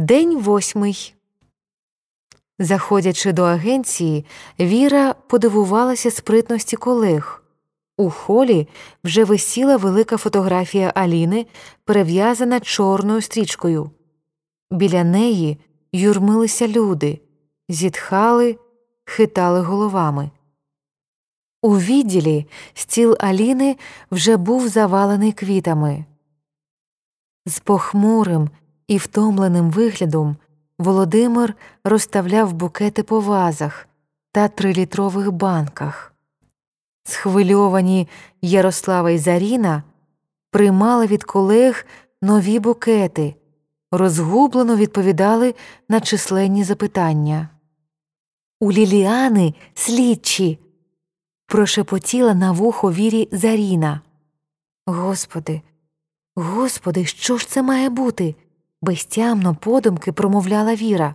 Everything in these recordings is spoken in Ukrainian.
День восьмий. Заходячи до агенції, Віра подивувалася спритності колег. У холі вже висіла велика фотографія Аліни, перев'язана чорною стрічкою. Біля неї юрмилися люди, зітхали, хитали головами. У відділі стіл Аліни вже був завалений квітами. З похмурим і втомленим виглядом Володимир розставляв букети по вазах та трилітрових банках. Схвильовані Ярослава і Заріна приймали від колег нові букети, розгублено відповідали на численні запитання. У Ліліани слідчі. прошепотіла на вухо вірі Заріна. Господи, господи, що ж це має бути? Безтямно подумки промовляла Віра.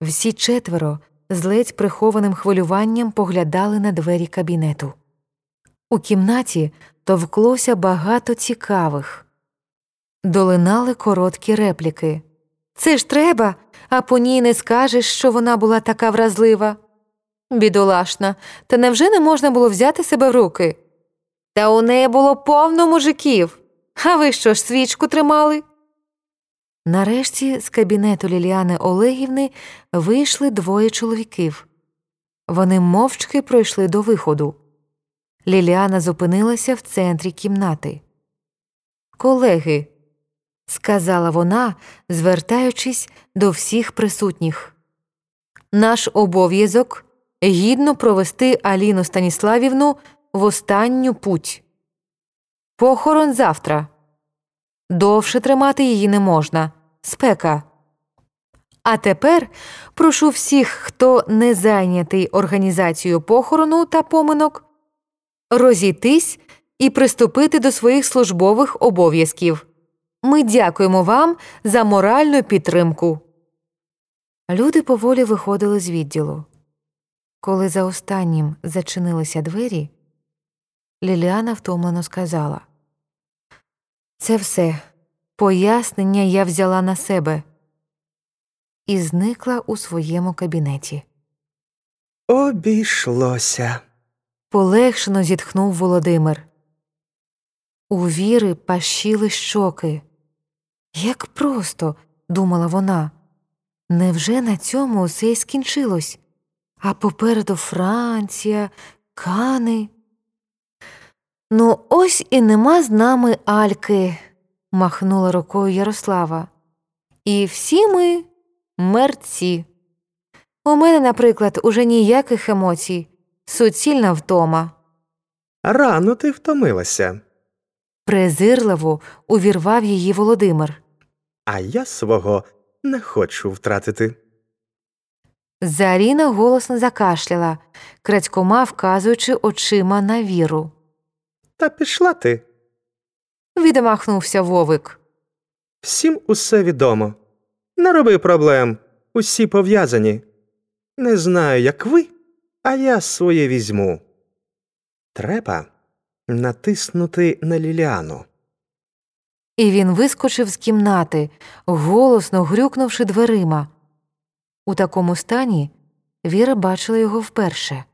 Всі четверо з ледь прихованим хвилюванням поглядали на двері кабінету. У кімнаті товклося багато цікавих. Долинали короткі репліки. Це ж треба, а по ній не скажеш, що вона була така вразлива. Бідолашна, та невже не можна було взяти себе в руки? Та у неї було повно мужиків. А ви що ж свічку тримали? Нарешті з кабінету Ліліани Олегівни вийшли двоє чоловіків. Вони мовчки пройшли до виходу. Ліліана зупинилася в центрі кімнати. Колеги, сказала вона, звертаючись до всіх присутніх, наш обов'язок гідно провести Аліну Станіславівну в останню путь. Похорон завтра. Довше тримати її не можна. Спека. А тепер прошу всіх, хто не зайнятий організацією похорону та поминок, розійтись і приступити до своїх службових обов'язків. Ми дякуємо вам за моральну підтримку. Люди поволі виходили з відділу. Коли за останнім зачинилися двері, Ліліана втомлено сказала Це все. Пояснення я взяла на себе і зникла у своєму кабінеті. Обійшлося. Полегшено зітхнув Володимир. У віри пащили щоки. Як просто, думала вона, невже на цьому усе й скінчилось? А попереду Франція, Кани. Ну, ось і нема з нами Альки махнула рукою Ярослава. І всі ми мерці. У мене, наприклад, уже ніяких емоцій, суцільна втома. Рано ти втомилася. Презирливо увірвав її Володимир. А я свого не хочу втратити. Заріна голосно закашляла, крадькома вказуючи очима на віру. Та пішла ти відмахнувся вовик. Всім усе відомо. Не роби проблем, усі пов'язані. Не знаю, як ви, а я своє візьму. Треба натиснути на Ліліану. І він вискочив з кімнати, голосно грюкнувши дверима. У такому стані Віра бачила його вперше.